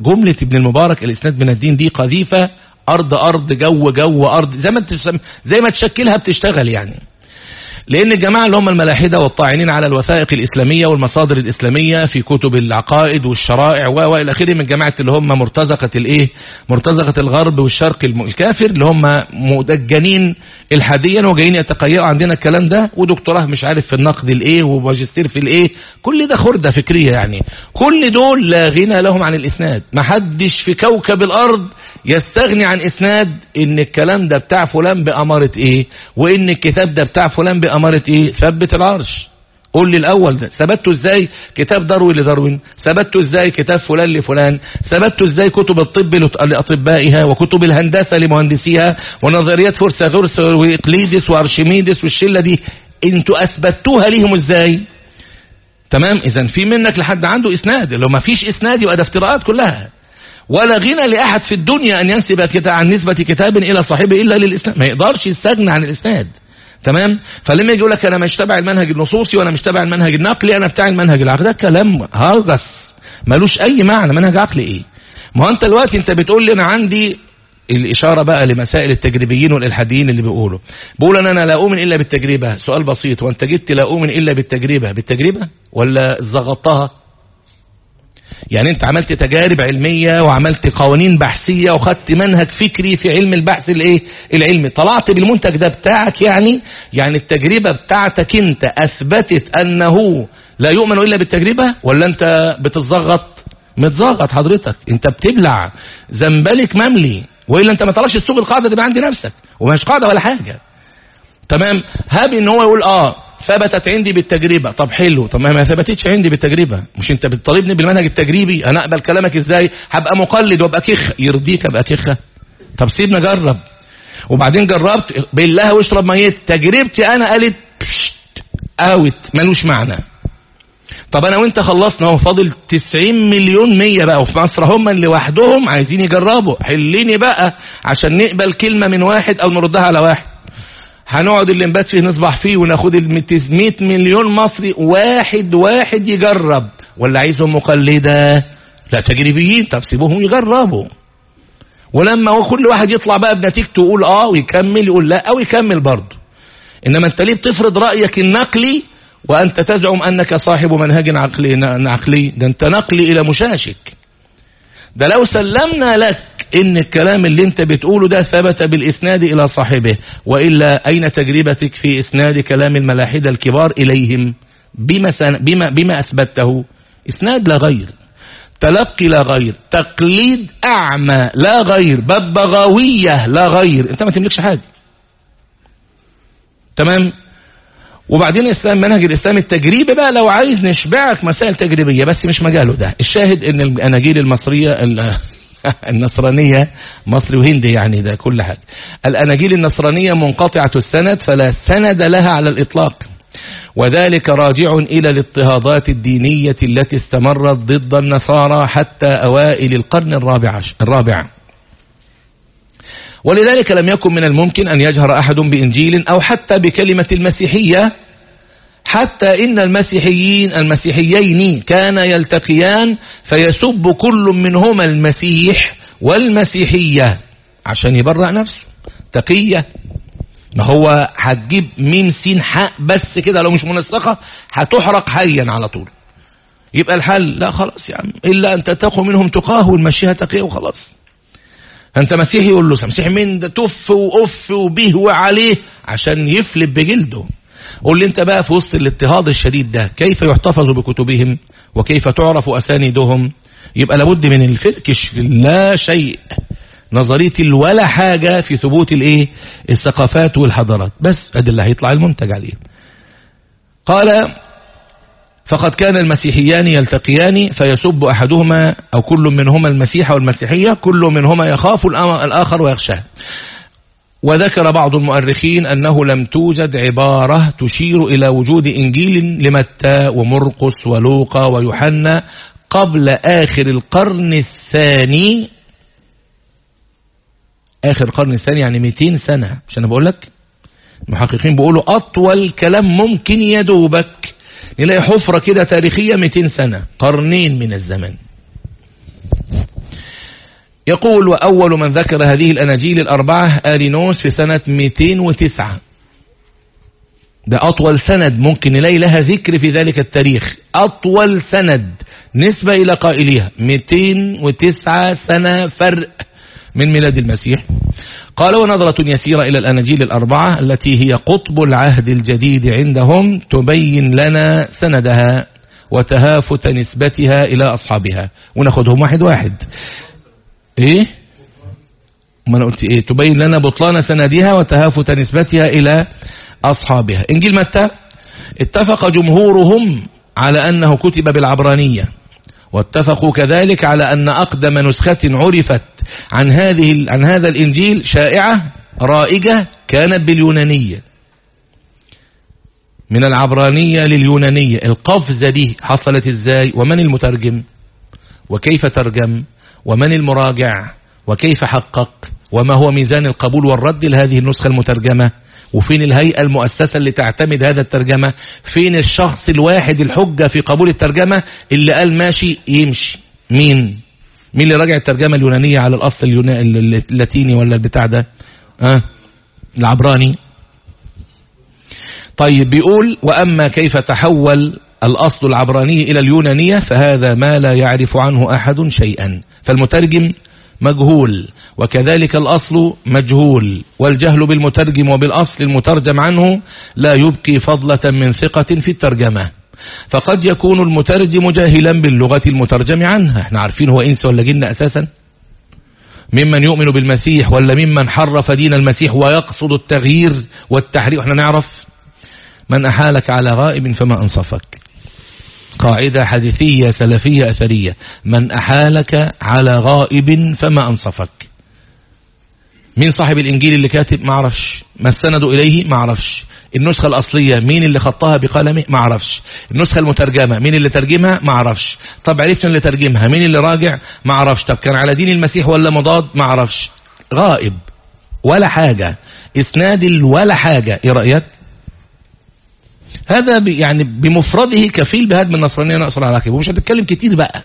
جملة ابن المبارك الإسناد من الدين دي قذيفة أرض أرض جو جو أرض زي ما زي ما تشكلها بتشتغل يعني. لأن الجماعة اللي هم الملاحدة والطاعنين على الوثائق الإسلامية والمصادر الإسلامية في كتب العقائد والشرائع وإلى آخره من جماعة اللي هم مرتزقة الإيه؟ مرتزقة الغرب والشرق الكافر اللي هم مدجنين الحاديا وجايين يتقيأوا عندنا الكلام ده ودكتوراه مش عارف في النقد الإيه وماجستير في الإيه. كل ده خردة فكرية يعني. كل دول لا غنى لهم عن الإسناد. محدش في كوكب الأرض يستغني عن إسناد إن الكلام ده بتاع فلان بأمارة إيه وإن الكتاب ده بتاع فلان بأمارة إيه. ثبت العرش. قول لي الأول ده ثبته إزاي كتاب داروين لداروين؟ ثبته إزاي كتاب فلان لفلان؟ ثبته إزاي كتب الطب لأطبائها وكتب الهندسة لمهندسيها ونظريات فيثاغورس وإقليدس وارشميدس والشلة دي؟ أنتوا أثبتوها ليهم إزاي؟ تمام؟ اذا ما فيش منكم حد عنده إسناد لو ما فيش إسناد يبقى ده افتراءات كلها. ولا غنى لأحد في الدنيا أن ينسب عن نسبة كتاب إلى صاحبه إلا للإسناد. ما يقدرش يستغنى عن الإسناد. تمام؟ فلما يجي يقول لك أنا مش تبع المنهج النصوصي وأنا مش تبع المنهج النقلي أنا بتاع المنهج العقلي ده كلام هجص. ملوش أي معنى. منهج عقلي إيه؟ ما أنت دلوقتي أنت بتقول لي أنا عندي الإشارة بقى لمسائل التجريبيين والإلحاديين اللي بيقولوا. بقول أنا, لا أؤمن إلا بالتجربة سؤال بسيط. وأنت جبت لا أؤمن إلا بالتجربة بالتجربة ولا زغطتها؟ يعني انت عملت تجارب علمية وعملت قوانين بحثية وخدت منهج فكري في علم البحث الايه؟ العلمي. طلعت بالمنتج ده بتاعك يعني؟ يعني التجربة بتاعتك انت اثبتت انه لا يؤمن الا بالتجربة ولا انت بتتزغط؟ متزغط حضرتك. انت بتبلع زنبلك مملي والا انت ما طلعش السوق القاعدة دي عندي نفسك ومش قاعدة ولا حاجة. تمام؟ هاب ان هو يقول آه ثبتت عندي بالتجربة. طب حلو. طب ما ثبتتش عندي بالتجربة. مش انت بتطالبني بالمنهج التجريبي؟ أنا أقبل كلامك إزاي؟ هبقى مقلد وأبقى كخ يرضيك أبقى كخة طب سيبنا جرب. وبعدين جربت. بالله واشرب ميت تجربتي أنا قالت اوت ملوش معنى. طب أنا وأنت خلصنا أهو. فاضل 90 مليون مية بقى. وفي مصر هم اللي لوحدهم عايزين يجربوا. حليني بقى. عشان نقبل كلمة من واحد أو نردها على واحد. هنقعد اللي نبات فيه نصبح فيه وناخد ال 100 مليون مصري واحد واحد يجرب. ولا عايزهم مقلدة لا تجريبيين طب سيبوهم يجربوا. ولما كل واحد يطلع بقى بنتيجته يقول آه ويكمل يقول لا أو يكمل برضه. إنما أنت ليه بتفرض رأيك النقلي وأنت تزعم أنك صاحب منهج عقلي عقلي ده أنت نقلي إلى مشاشك. ده لو سلمنا لك إن الكلام اللي أنت بتقوله ده ثبت بالإسناد إلى صاحبه وإلا أين تجربتك في إسناد كلام الملاحدة الكبار إليهم؟ بما, بما, بما أثبته. إسناد لا غير. تلقي لا غير. تقليد أعمى لا غير. ببغاوية لا غير. أنت ما تملكش حاجة. تمام؟ وبعدين الإسلام منهج الإسلام التجريبي بقى لو عايز نشبعك مسائل تجريبية بس مش مجاله ده. الشاهد إن الأناجيل المصرية (laughs) النصرانية مصري وهندي يعني ده كل حاجة. الأناجيل النصرانية منقطعة السند فلا سند لها على الإطلاق. وذلك راجع إلى الاضطهادات الدينية التي استمرت ضد النصارى حتى أوائل القرن الرابع, الرابع. ولذلك لم يكن من الممكن أن يجهر أحد بإنجيل أو حتى بكلمة المسيحية حتى إن المسيحيين المسيحيين كان يلتقيان فيسب كل منهما المسيح والمسيحية. عشان يبرأ نفسه. تقية. ما هو هتجيب ميم سين حق بس كده لو مش منسقة هتحرق حيا على طول. يبقى الحل لا خلاص يا عم إلا أن تتقوا منهم تقاه ونمشيها تقية وخلاص. أنت مسيحي؟ يقول له مسيحي مين ده؟ تف وأف وبيه وعليه عشان يفلب بجلده. قول لي أنت بقى في وسط الاضطهاد الشديد ده كيف يحتفظ بكتبهم وكيف تعرف أساندهم يبقى لابد من الفركش في لا شيء. نظرية الولا حاجة في ثبوت الإيه؟ الثقافات والحضارات. بس ادي اللي هيطلع المنتج عليه. قال فقد كان المسيحيان يلتقيان فيسب أحدهما أو كل منهما المسيح والمسيحية كل منهما يخاف الآخر ويخشاه. وذكر بعض المؤرخين أنه لم توجد عبارة تشير إلى وجود إنجيل لمتى ومرقس ولوقا ويوحنا قبل آخر القرن الثاني. آخر القرن الثاني يعني 200 سنة مش أنا بقول لك المحققين بيقولوا أطول كلام ممكن يدوبك. نلاقي حفرة كده تاريخية 200 سنة قرنين من الزمن. يقول وأول من ذكر هذه الأناجيل الأربعة آلينوس في سنة 209 ده أطول سند ممكن نلاقي لها ذكر في ذلك التاريخ. أطول سند نسبة إلى قائليها. 209 سنة فرق من ميلاد المسيح. قال ونظرة يسيرة إلى الأناجيل الأربعة التي هي قطب العهد الجديد عندهم تبين لنا سندها وتهافت نسبتها إلى أصحابها. وناخدهم واحد واحد. إيه؟ ما أنا قلت إيه؟ تبين لنا بطلان سندها وتهافت نسبتها إلى أصحابها. إنجيل متى؟ اتفق جمهورهم على أنه كتب بالعبرانية. واتفقوا كذلك على أن أقدم نسخة عرفت عن هذه عن هذا الإنجيل شائعة رائجة كانت باليونانية. من العبرانية لليونانية. القفزة دي حصلت إزاي؟ ومن المترجم؟ وكيف ترجم؟ ومن المراجع؟ وكيف حقق؟ وما هو ميزان القبول والرد لهذه النسخة المترجمة؟ وفين الهيئة المؤسسة اللي تعتمد هذا الترجمة؟ فين الشخص الواحد الحجة في قبول الترجمة اللي قال ماشي يمشي؟ مين؟ مين اللي راجع الترجمة اليونانية على الأصل اللاتيني ولا البتاع ده؟ أه؟ العبراني. طيب بيقول وأما كيف تحول الأصل العبراني إلى اليونانية فهذا ما لا يعرف عنه أحد شيئا. فالمترجم مجهول. وكذلك الأصل مجهول والجهل بالمترجم وبالأصل المترجم عنه لا يبقي فضلة من ثقة في الترجمة. فقد يكون المترجم جاهلا باللغة المترجم عنها. إحنا عارفين هو إنس ولا جن أساسا؟ ممن يؤمن بالمسيح ولا ممن حرف دين المسيح ويقصد التغيير والتحريف؟ إحنا نعرف. من أحالك على غائب فما أنصفك. قاعدة حديثية سلفية أثرية. من أحالك على غائب فما أنصفك. مين صاحب الإنجيل اللي كاتب؟ معرفش ما استندوا إليه؟ معرفش النسخة الأصلية مين اللي خطها بقلمه؟ معرفش النسخة المترجمة مين اللي ترجمها؟ معرفش طب عرفت اللي ترجمها؟ مين اللي راجع؟ معرفش طب كان على دين المسيح ولا مضاد؟ معرفش غائب. ولا حاجة. إسناد ولا حاجة. إيه رأيك؟ هذا يعني بمفرده كفيل بهدم النصرانية نقصر على عقبه ومش هتتكلم كتير بقى.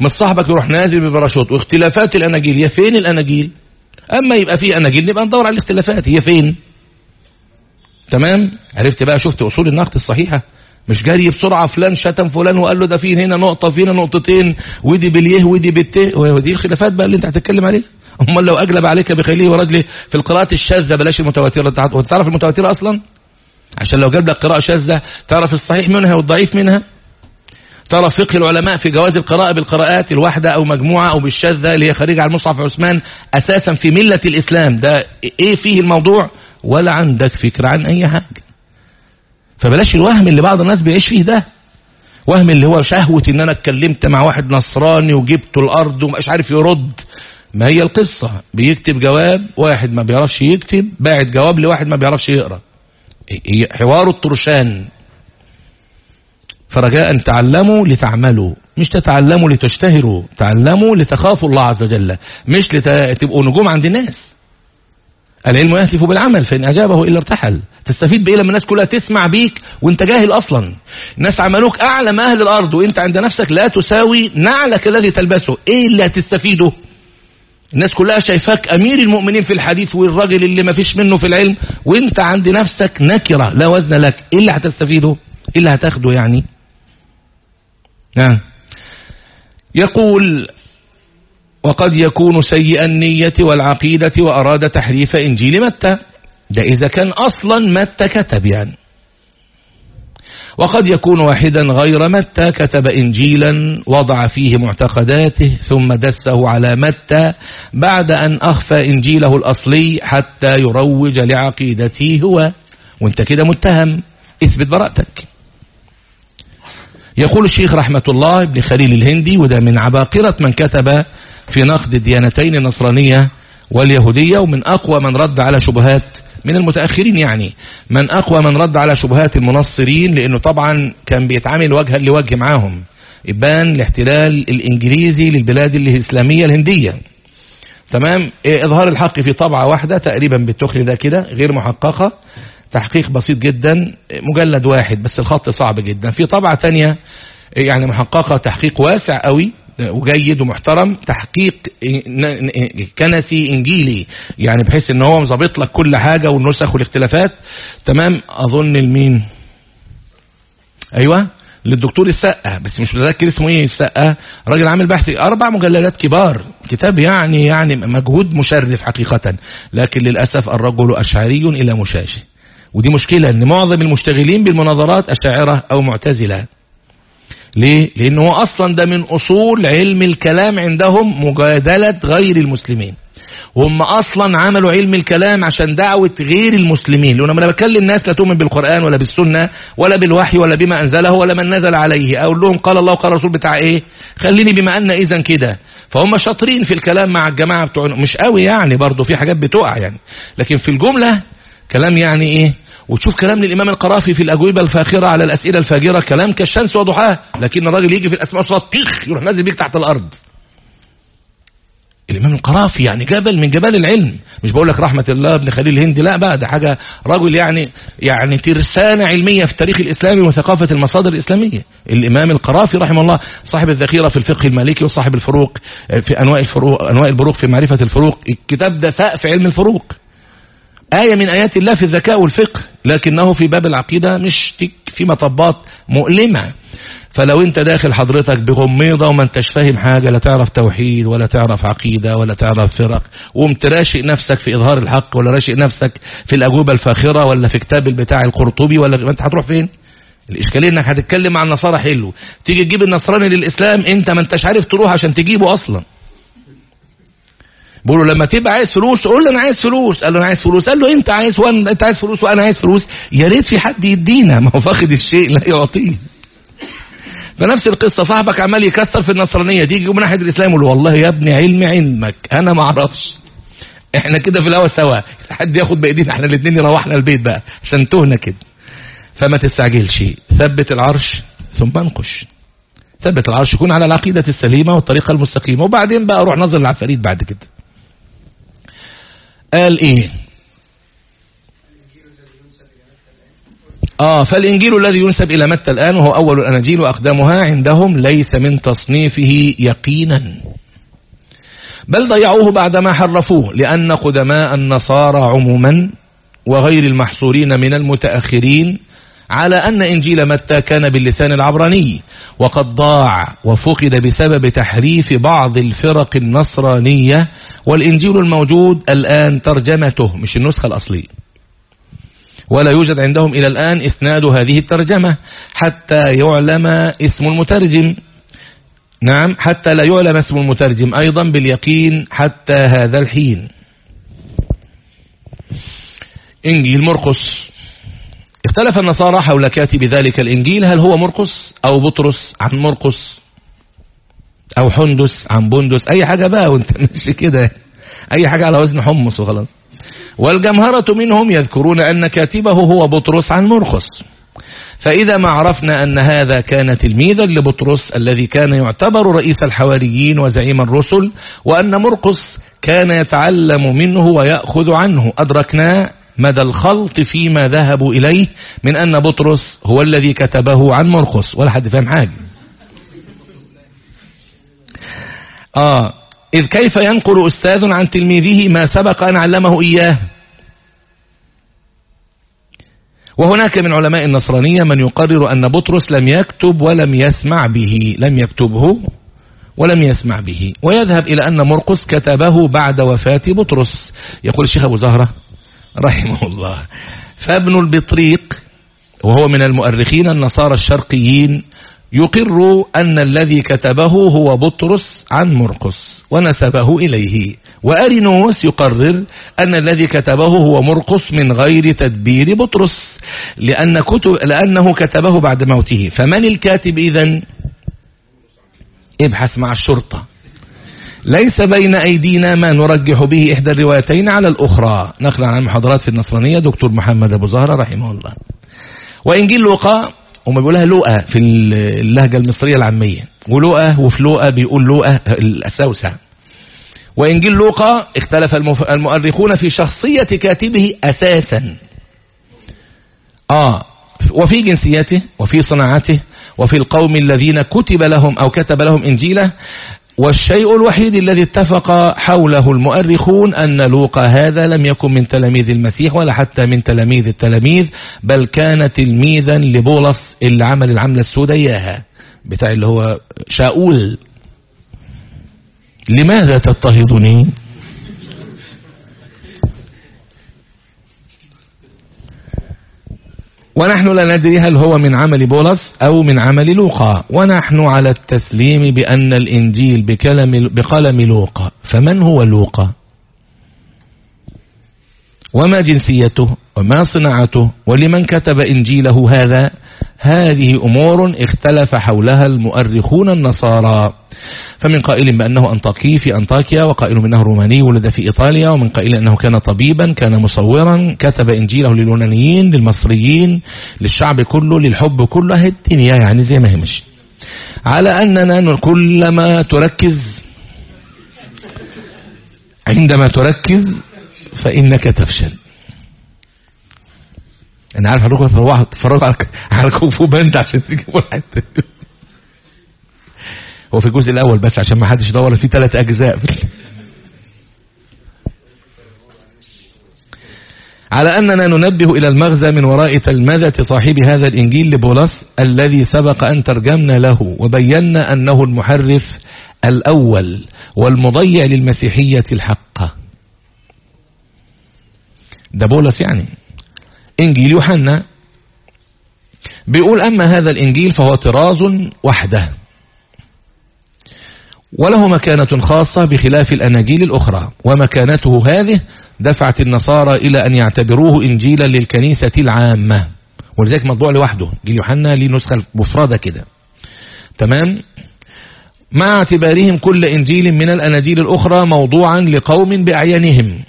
مش صاحبك يروح نازل ببراشوت واختلافات الأناجيل. هي فين الأناجيل؟ أما يبقى في أناجيل نبقى ندور على الاختلافات. هي فين؟ تمام؟ عرفت بقى شفت أصول النقد الصحيحة. مش جاري بسرعة فلان شتم فلان وقال له ده في هنا نقطة في هنا نقطتين. ودي باليه ودي بالته ودي الخلافات بقى اللي انت هتتكلم عليها. أمال لو أجلب عليك بخيله ورجله في القراءات الشاذة بلاش المتواترة. انت تعرف المتواترة أصلا؟ عشان لو جاب لك قراءة شاذة تعرف الصحيح منها والضعيف منها؟ ترى فقه العلماء في جواز القراءة بالقراءات الواحدة أو مجموعة أو بالشاذة اللي هي خارجة عن مصحف عثمان أساسا في ملة الإسلام. ده إيه فيه الموضوع؟ ولا عندك فكرة عن أي حاجة. فبلاش الوهم اللي بعض الناس بيعيش فيه ده. وهم اللي هو شهوة إن أنا اتكلمت مع واحد نصراني وجبته الأرض ومش عارف يرد. ما هي القصة. بيكتب جواب واحد ما بيعرفش يكتب باعت جواب لواحد ما بيعرفش يقرأ. حوار الطرشان. فرجاء تعلموا لتعملوا مش تتعلموا لتشتهروا تعلموا لتخافوا الله عز وجل مش لتبقوا نجوم عند الناس. العلم يهتف بالعمل فإن أجابه إلا ارتحل. تستفيد بإيه لما الناس كلها تسمع بيك وأنت جاهل أصلا؟ الناس عملوك أعلى أهل الأرض وأنت عند نفسك لا تساوي نعلك الذي تلبسه إيه اللي هتستفيده؟ الناس كلها شايفاك أمير المؤمنين في الحديث والراجل اللي ما فيش منه في العلم وأنت عند نفسك نكرة لا وزن لك إيه اللي هتستفيده؟ إيه اللي هتاخده يعني؟ نعم. يقول وقد يكون سيء النية والعقيدة وأراد تحريف إنجيل متى؟ ده إذا كان أصلا متى كتب يعني. وقد يكون واحدا غير متى كتب إنجيلا وضع فيه معتقداته ثم دسه على متى بعد أن أخفى إنجيله الأصلي حتى يروج لعقيدته هو. وانت كده متهم. اثبت براءتك. يقول الشيخ رحمة الله ابن خليل الهندي وده من عباقرة من كتب في نقد الديانتين النصرانية واليهودية ومن أقوى من رد على شبهات من المتأخرين يعني من أقوى من رد على شبهات المنصرين لأنه طبعا كان بيتعامل وجها لوجه معاهم. إبان الاحتلال الإنجليزي للبلاد الإسلامية الهندية. تمام؟ إظهار الحق في طبعة واحدة تقريبا بالتخل ده كده غير محققة. تحقيق بسيط جدا مجلد واحد بس الخط صعب جدا. في طبعة تانية يعني محققة تحقيق واسع قوي وجيد ومحترم تحقيق كنسي إنجيلي يعني بحيث إن هو مظبط لك كل حاجة والنسخ والاختلافات. تمام؟ أظن المين أيوه للدكتور السقة بس مش متذكر اسمه إيه السقة راجل عامل بحث أربع مجلدات كبار. كتاب يعني يعني مجهود مشرف حقيقة. لكن للأسف الرجل أشعري إلى مشاشة. ودي مشكلة إن معظم المشتغلين بالمناظرات أشاعرة أو معتزلة. ليه؟ لأنه هو أصلا ده من أصول علم الكلام عندهم مجادلة غير المسلمين. وهم أصلا عملوا علم الكلام عشان دعوة غير المسلمين. لأنه أنا بكلم الناس لا تؤمن بالقرآن ولا بالسنة ولا بالوحي ولا بما أنزله ولا من نزل عليه أقول لهم قال الله وقال الرسول بتاع إيه؟ خليني بما أن إذا كده. فهم شاطرين في الكلام مع الجماعة بتوع مش قوي يعني برضو في حاجات بتقع يعني. لكن في الجملة كلام يعني إيه؟ وتشوف كلام للإمام القرافي في الأجوبة الفاخرة على الأسئلة الفاجرة كلام كالشمس وضحاها لكن الراجل يجي في الأسماء والصفات يروح نازل بيك تحت الأرض. الإمام القرافي يعني جبل من جبال العلم. مش بقول لك رحمة الله ابن خليل الهندي لا بقى ده حاجة رجل يعني يعني ترسانة علمية في التاريخ الإسلامي وثقافة المصادر الإسلامية. الإمام القرافي رحمه الله صاحب الذخيرة في الفقه المالكي وصاحب الفروق في أنواع الفروق أنواع البروق في معرفة الفروق. الكتاب ده سقف علم الفروق. آية من آيات الله في الذكاء والفقه لكنه في باب العقيدة مش في مطبات مؤلمة. فلو انت داخل حضرتك بغميضة وما انتش فاهم حاجة لا تعرف توحيد ولا تعرف عقيدة ولا تعرف فرق وقمت راشق نفسك في إظهار الحق ولا راشق نفسك في الأجوبة الفاخرة ولا في كتاب بتاع القرطبي ولا انت هتروح فين؟ الإشكالية إنك هتتكلم مع النصارى حلو. تيجي تجيب النصراني للإسلام انت ما انتش عارف تروح عشان تجيبه أصلا. بيقولوا لما تبقى عايز فلوس قول له أنا عايز فلوس. قال له أنا عايز فلوس. قال له انت عايز وأنا انت عايز فلوس وأنا عايز فلوس. يا ريت في حد يدينا. ما هو فاقد الشيء لا يعطيه. فنفس القصة. صاحبك عمال يكسر في النصرانية. تيجي من ناحية الإسلام يقول والله يا ابني علم علمك. أنا ما أعرفش. إحنا كده في الهوا سوا. حد ياخد بإيدينا. إحنا الاثنين يروحنا البيت بقى. عشان تهنا كده. فما تستعجلش. ثبت العرش ثم انقش. ثبت العرش. يكون على العقيدة السليمة والطريقة المستقيمة. وبعدين بقى روح نظر العفاريت بعد كده. قال إيه؟ آه فالإنجيل الذي ينسب إلى متى الآن؟ وهو أول الأناجيل وأقدمها عندهم ليس من تصنيفه يقينا. بل ضيعوه بعدما حرفوه لأن قدماء النصارى عموما وغير المحصورين من المتأخرين على أن إنجيل متى كان باللسان العبراني وقد ضاع وفقد بسبب تحريف بعض الفرق النصرانية والإنجيل الموجود الآن ترجمته مش النسخة الأصلية. ولا يوجد عندهم إلى الآن إسناد هذه الترجمة حتى يعلم اسم المترجم. نعم حتى لا يعلم اسم المترجم أيضا باليقين حتى هذا الحين. إنجيل مرقس. اختلف النصارى حول كاتب ذلك الإنجيل هل هو مرقس أو بطرس عن مرقس أو حندس عن بندس أي حاجة بقى وانت (laughs) ماشي كده. أي حاجة على وزن حمص وخلاص. والجمهرة منهم يذكرون أن كاتبه هو بطرس عن مرقس. فإذا ما عرفنا أن هذا كان تلميذا لبطرس الذي كان يعتبر رئيس الحواريين وزعيم الرسل وأن مرقس كان يتعلم منه ويأخذ عنه. أدركنا مدى الخلط فيما ذهبوا إليه من أن بطرس هو الذي كتبه عن مرقس ولا حد فاهم حاجة. آه إذ كيف ينقل أستاذ عن تلميذه ما سبق أن علمه إياه؟ وهناك من علماء النصرانية من يقرر أن بطرس لم يكتب ولم يسمع به. لم يكتبه ولم يسمع به. ويذهب إلى أن مرقس كتبه بعد وفاة بطرس. يقول الشيخ أبو زهرة رحمه الله فابن البطريق وهو من المؤرخين النصارى الشرقيين يقر أن الذي كتبه هو بطرس عن مرقس ونسبه إليه. وأرينوس يقرر أن الذي كتبه هو مرقس من غير تدبير بطرس لأن كتب لأنه كتبه بعد موته. فمن الكاتب إذن؟ ابحث مع الشرطة. ليس بين أيدينا ما نرجح به إحدى الروايتين على الأخرى. نقلا عن المحاضرات في النصرانية دكتور محمد أبو زهرة رحمه الله. وإنجيل لوقا وما بيقولها لوقا في اللهجة المصرية العامية. ولوقا وفي لوقا بيقول لوقا الأساوسة وإنجيل لوقا اختلف المؤرخون في شخصية كاتبه أساسا. آه وفي جنسيته وفي صناعته وفي القوم الذين كتب لهم أو كتب لهم إنجيله والشيء الوحيد الذي اتفق حوله المؤرخون أن لوقا هذا لم يكن من تلاميذ المسيح ولا حتى من تلاميذ التلاميذ بل كان تلميذا لبولس اللي عمل العملة السوداء بتاع اللي هو شاؤول. لماذا تضطهدني ونحن لا ندري هل هو من عمل بولس أو من عمل لوقا. ونحن على التسليم بأن الإنجيل بكلم بقلم لوقا. فمن هو لوقا؟ وما جنسيته وما صناعته ولمن كتب إنجيله هذا؟ هذه أمور اختلف حولها المؤرخون النصارى. فمن قائل بأنه أنطاكي في أنطاكيا وقائل بأنه روماني ولد في إيطاليا ومن قائل أنه كان طبيبا كان مصورا كتب إنجيله لليونانيين للمصريين للشعب كله للحب كله الدنيا يعني زي ما هي على أننا كلما تركز عندما تركز فإنك تفشل. أنا عارف هنروح تتفرجوا على كوفو باند عشان تجيبوا الحته هو في الجزء الأول بس عشان ما حدش يدور فيه ثلاث أجزاء. على أننا ننبه إلى المغزى من وراء تلمذة صاحب هذا الإنجيل لبولس الذي سبق أن ترجمنا له وبينا أنه المحرف الأول والمضيع للمسيحية الحقة. ده بولس يعني. إنجيل يوحنا بيقول أما هذا الإنجيل فهو طراز وحده. وله مكانة خاصة بخلاف الأناجيل الأخرى ومكانته هذه دفعت النصارى إلى أن يعتبروه إنجيلا للكنيسة العامة. ولذلك مطبوع لوحده جيل يوحنا ليه نسخة مفردة كده. تمام؟ مع اعتبارهم كل إنجيل من الأناجيل الأخرى موضوعا لقوم بأعيانهم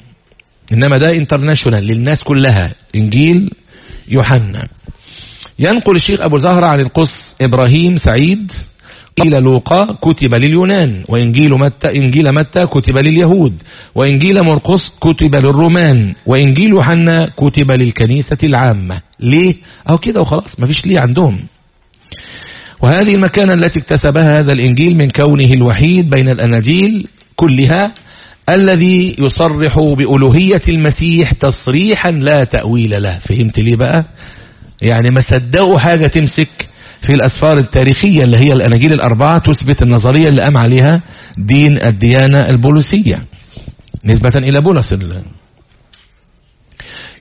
إنما ده انترناشونال للناس كلها. إنجيل يوحنا. ينقل الشيخ أبو زهرة عن القص إبراهيم سعيد إنجيل لوقا كتب لليونان وإنجيل متى إنجيل متى كتب لليهود وإنجيل مرقس كتب للرومان وإنجيل يوحنا كتب للكنيسة العامة. ليه؟ أو كده وخلاص مفيش ليه عندهم. وهذه المكانة التي اكتسبها هذا الإنجيل من كونه الوحيد بين الأناجيل كلها الذي يصرح بألوهية المسيح تصريحا لا تأويل له. فهمت ليه بقى؟ يعني ما صدقوا حاجة تمسك في الأسفار التاريخية اللي هي الأناجيل الأربعة تثبت النظرية اللي قام عليها دين الديانة البوليسية. نسبة إلى بولس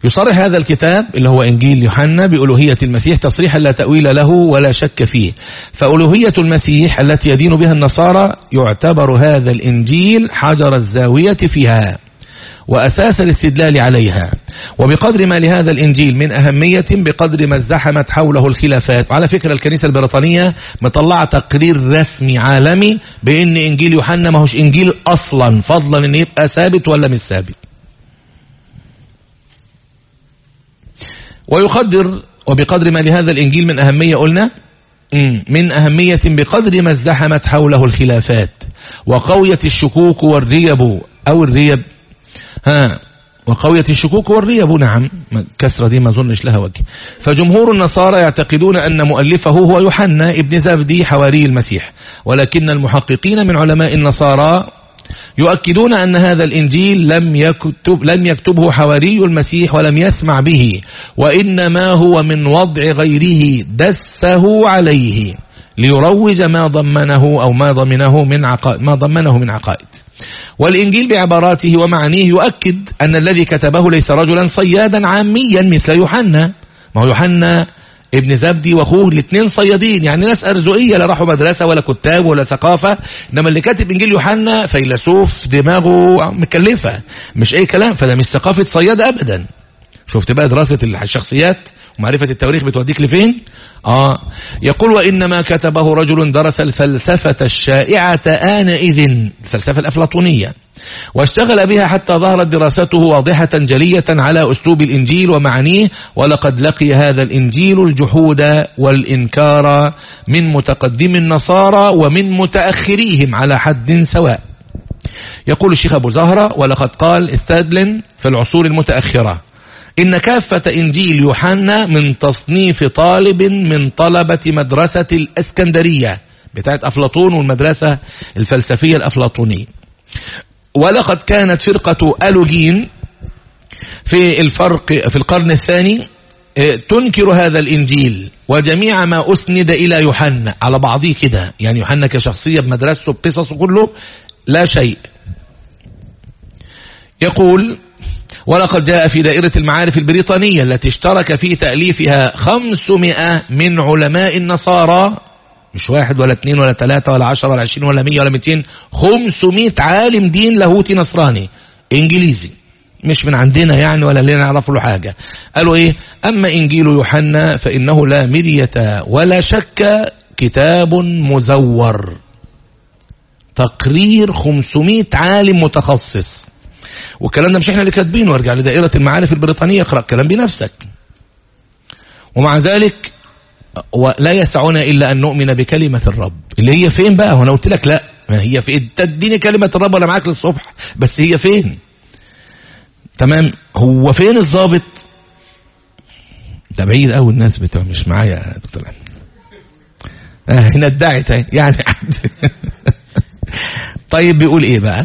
يصرح هذا الكتاب اللي هو إنجيل يوحنا بألوهية المسيح تصريحا لا تأويل له ولا شك فيه. فألوهية المسيح التي يدين بها النصارى يعتبر هذا الإنجيل حجر الزاوية فيها وأساس الاستدلال عليها. وبقدر ما لهذا الإنجيل من أهمية بقدر ما ازدحمت حوله الخلافات. وعلى فكرة الكنيسة البريطانية مطلعة تقرير رسمي عالمي بأن إنجيل يوحنا ما هوش إنجيل أصلا فضلا أن يبقى ثابت ولا مش ثابت. ويقدر وبقدر ما لهذا الإنجيل من أهمية قلنا من أهمية بقدر ما ازدحمت حوله الخلافات وقوية الشكوك والريب أو الريب. ها وقوية الشكوك والريب نعم كسرة دي ما ظنش لها وجه. فجمهور النصارى يعتقدون أن مؤلفه هو يوحنا ابن زبدي حواري المسيح ولكن المحققين من علماء النصارى يؤكدون أن هذا الإنجيل لم يكتب لم يكتبه حواري المسيح ولم يسمع به وإنما هو من وضع غيره دسه عليه ليروج ما ضمنه أو ما ضمنه من عقائد ما ضمنه من عقائد. والإنجيل بعباراته ومعانيه يؤكد أن الذي كتبه ليس رجلا صيادا عاميا مثل يوحنا. ما هو يوحنا؟ ابن زبدي واخوه الاثنين صيادين. يعني ناس أرزقية لا راحوا مدرسة ولا كتاب ولا ثقافة. إنما اللي كاتب إنجيل يوحنا فيلسوف دماغه مكلفة مش أي كلام. فده مش ثقافة صياد ابدا. شفت بقى دراسة الشخصيات؟ ومعرفة التواريخ بتوديك لفين؟ آه. يقول وإنما كتبه رجل درس الفلسفة الشائعة آنئذ الفلسفة الأفلاطونية واشتغل بها حتى ظهرت دراسته واضحة جلية على أسلوب الإنجيل ومعانيه ولقد لقي هذا الإنجيل الجحود والإنكار من متقدم النصارى ومن متأخريهم على حد سواء. يقول الشيخ أبو زهرة ولقد قال استادلن في العصور المتأخرة إن كافة إنجيل يوحنا من تصنيف طالب من طلبة مدرسة الأسكندرية بتاعت أفلاطون والمدرسة الفلسفية الأفلاطونية. ولقد كانت فرقة ألوجين في الفرق في القرن الثاني آه، تنكر هذا الإنجيل وجميع ما أسند إلى يوحنا. على بعضه كده يعني يوحنا كشخصية بمدرسته بقصصه كله لا شيء. يقول ولقد جاء في دائرة المعارف البريطانية التي اشترك في تأليفها 500 من علماء النصارى مش واحد ولا اثنين ولا ثلاثة ولا عشر ولا عشرين ولا مية ولا مئتين خمسمائة عالم دين لاهوتي نصراني إنجليزي مش من عندنا يعني ولا لنا نعرف له حاجة. قالوا إيه؟ أما إنجيل يوحنا فإنه لا مرية ولا شك كتاب مزور. تقرير 500 عالم متخصص. والكلام ده مش إحنا اللي كاتبينه. وارجع لدائرة المعارف البريطانية اقرأ الكلام بنفسك. ومع ذلك ولا يسعنا إلا أن نؤمن بكلمة الرب. اللي هي فين بقى؟ وأنا قلت لك لا. ما هي في تديني كلمة الرب ولا معاك للصبح. بس هي فين؟ تمام؟ هو فين الضابط؟ ده بعيد قوي الناس بتوع مش معايا يا دكتور آه هنا ادعت يعني (laughs) طيب بيقول إيه بقى؟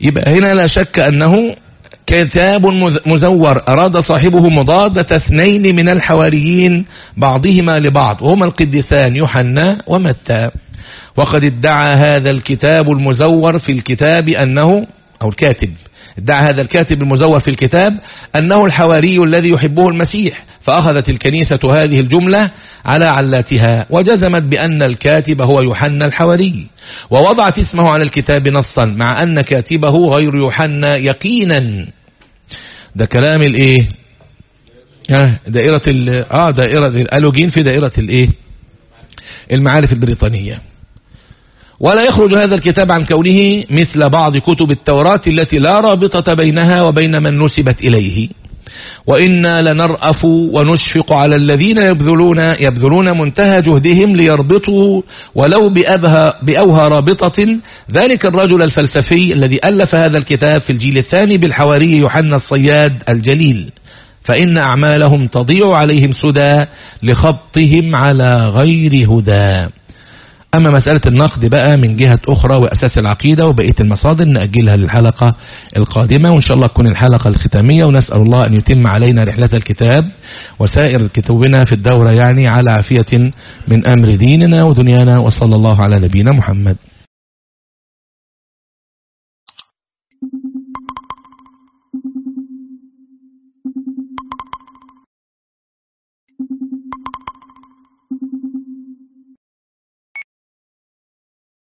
يبقى هنا لا شك أنه كتاب مزور. أراد صاحبه مضادة اثنين من الحواريين بعضهما لبعض. وهما القديسان يوحنا ومتى. وقد ادعى هذا الكتاب المزور في الكتاب أنه أو الكاتب. ادعى هذا الكاتب المزور في الكتاب أنه الحواري الذي يحبه المسيح فأخذت الكنيسة هذه الجملة على علاتها وجزمت بأن الكاتب هو يوحنا الحواري ووضعت اسمه على الكتاب نصا مع أن كاتبه غير يوحنا يقينا. ده كلام الايه آه دائرة ال آه دائرة الالوجين في دائرة الايه المعارف البريطانية. ولا يخرج هذا الكتاب عن كونه مثل بعض كتب التوراة التي لا رابطة بينها وبين من نسبت إليه. وإنا لنرأف ونشفق على الذين يبذلون, يبذلون منتهى جهدهم ليربطوا ولو بأبها بأوهى رابطة. ذلك الرجل الفلسفي الذي ألف هذا الكتاب في الجيل الثاني بالحواري يوحنا الصياد الجليل. فإن أعمالهم تضيع عليهم سدى لخطهم على غير هدى. أما مسألة النقد بقى من جهة أخرى وأساس العقيدة وبقية المصادر نأجلها للحلقة القادمة وإن شاء الله تكون الحلقة الختامية ونسأل الله أن يتم علينا رحلة الكتاب وسائر كتبنا في الدورة يعني على عافية من أمر ديننا ودنيانا وصلى الله على نبينا محمد.